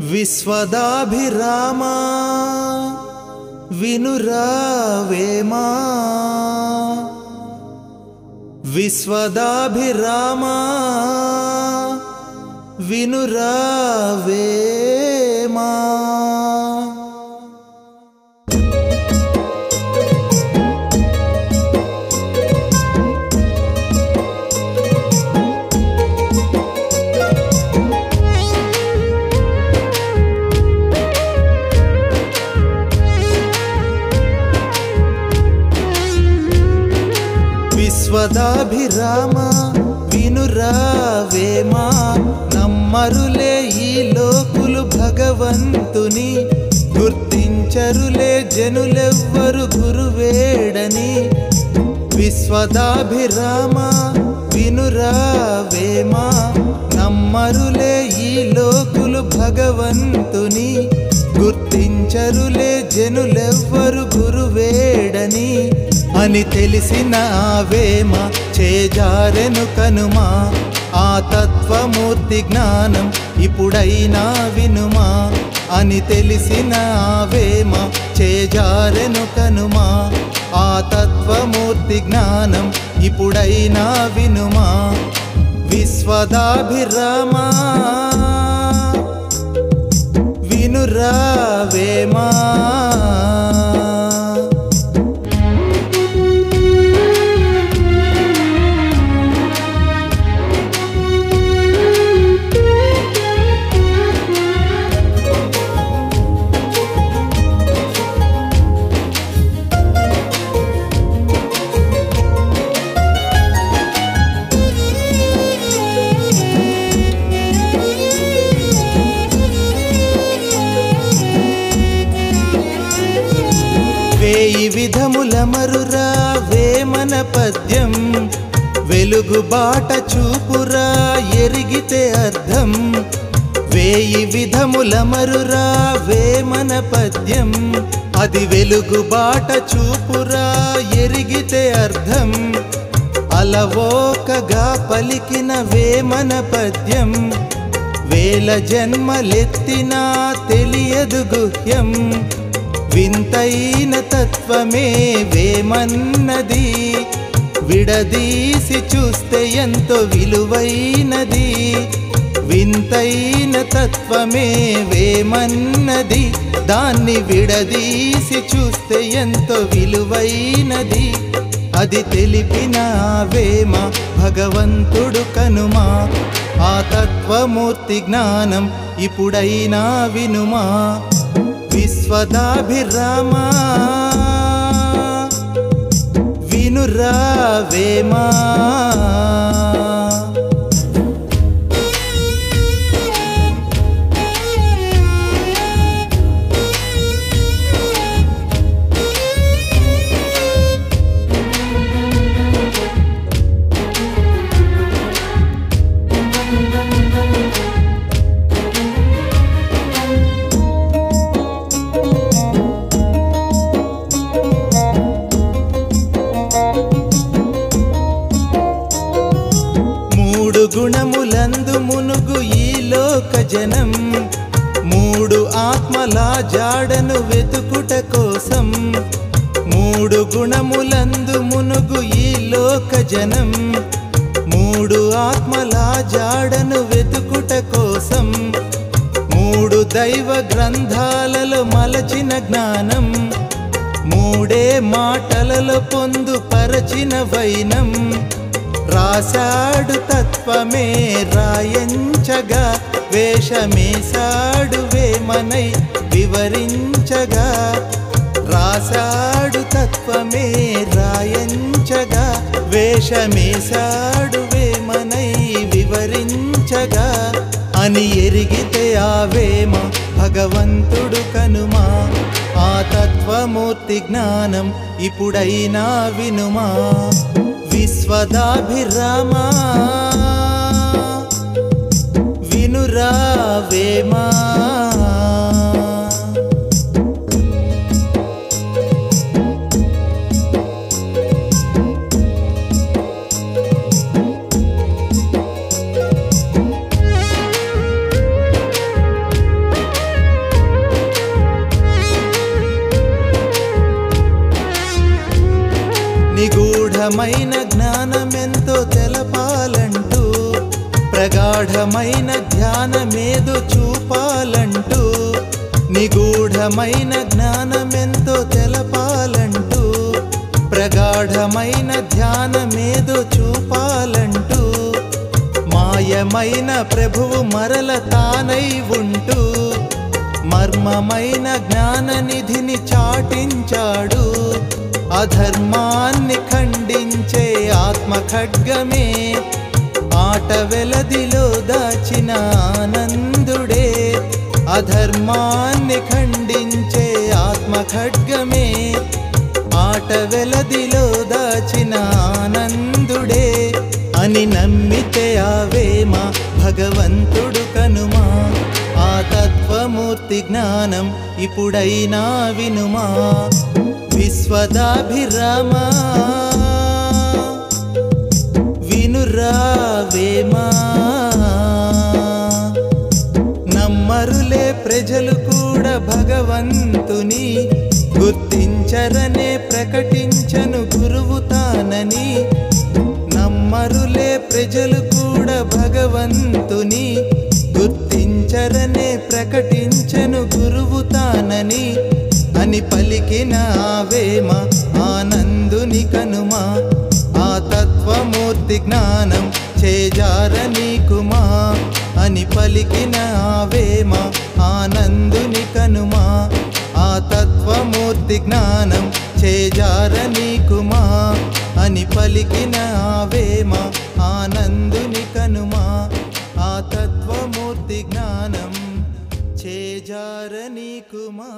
विश्वदाभिराम विनुरवे मा। विश्वदाभिराम विनुरवे मा। విశ్వదాభిరామ వినురావేమా? నమ్మరులే ఈ లోకులు భగవంతుని గుర్తించరులే జనులెవ్వరు గురువేడని. విశ్వదాభిరామ వినురావేమా? నమ్మరులే ఈ లోకులు భగవంతుని గుర్తించరులే జనులెవ్వరు గురువేడని. అని తెలిసిన వేమ చేజారెను కనుమా. ఆ తత్వమూర్తి జ్ఞానం ఇప్పుడైనా వినుమా. అని తెలిసిన వేమ చేజారెను కనుమా. ఆ తత్వమూర్తి జ్ఞానం ఇప్పుడైనా వినుమా. విశ్వదాభిరామా వినురావేమా. విధముల మరురా వేమన పద్యం. వెలుగు బాట చూపురా ఎరిగితే అర్థం. వేయి విధముల మరురా వేమన పద్యం. అది వెలుగు బాట చూపురా ఎరిగితే అర్థం. అలవోకగా పలికిన వేమన పద్యం. వేల జన్మలెత్తినా తెలియదు గుహ్యం. వింతైన తత్వమే వేమన్నది. విడదీసి చూస్తే ఎంతో విలువైనది. వింతైన తత్వమే వేమన్నది. దాన్ని విడదీసి చూస్తే ఎంతో విలువైనది. అది తెలిపిన వేమ భగవంతుడు కనుమా. ఆ తత్వమూర్తి జ్ఞానం ఇప్పుడైనా వినుమా. విశ్వదాభిరామా. వినురావేమా. మునుగు ఈ లోక జనం. మూడు ఆత్మల జాడను వెతుకుట కోసం. మూడు గుణములందు మునుగు ఈ లోక జనం. మూడు ఆత్మల జాడను వెతుకుట కోసం. మూడు దైవ గ్రంథాలలో మలచిన జ్ఞానం. మూడే మాటలలో పొందు పరచిన వైనం. రాశాడు తత్వమే రాయ వివరించగా వేషమేశాడు వేమనై వివరించగా రాశాడు తత్వమే రాయంచగా వేషమేశాడు వేమనై వివరించగా అని ఎరిగితే ఆ వేమ భగవంతుడు కనుమా. ఆ తత్వమూర్తి జ్ఞానం ఇప్పుడైనా వినుమా. విశ్వదాభిరామా. నేను రావేమా నిగూఢమైన జ్ఞానమెంతో తెలపాల గాఢమైన ధ్యానమేదో చూపాలంటూ నిగూఢమైన జ్ఞానమెంతో తెలపాలంటూ ప్రగాఢమైన ధ్యానమేదో చూపాలంటూ మాయమైన ప్రభువు మరల తానై ఉంటూ మర్మమైన జ్ఞాననిధిని చాటించాడు అధర్మాన్ని ఖండించే ఆత్మ ఖడ్గమే ఆట వెలదిలో దాచిన ఆనందుడే అధర్మాన్ని ఖండించే ఆత్మ ఖడ్గమే ఆట వెలదిలో దాచిన ఆనందుడే అని నమ్మితే ఆవేమా భగవంతుడు కనుమా. ఆ తత్వమూర్తి జ్ఞానం ఇప్పుడైనా వినుమా. విశ్వదాభిరామా. వినురావేమా నమ్మరులే ప్రజలు కూడా భగవంతుని. గుర్తించరనే ప్రకటించను గురువు తానని. నమ్మరులే ప్రజలు కూడా భగవంతుని. గుర్తించరనే ప్రకటించను గురువు తానని. అని పలికిన ఆవేమ ఆనందుని కనుమా. తత్వమూర్తి జ్ఞానం చేజారని కుమా అని పలికిన ఆవేమ ఆనందుని కనుమా. ఆ తత్వమూర్తి జ్ఞానం చేజారని కుమా అని పలికిన ఆవేమ ఆనందుని కనుమా. ఆ తత్వమూర్తి జ్ఞానం చేజారని కుమా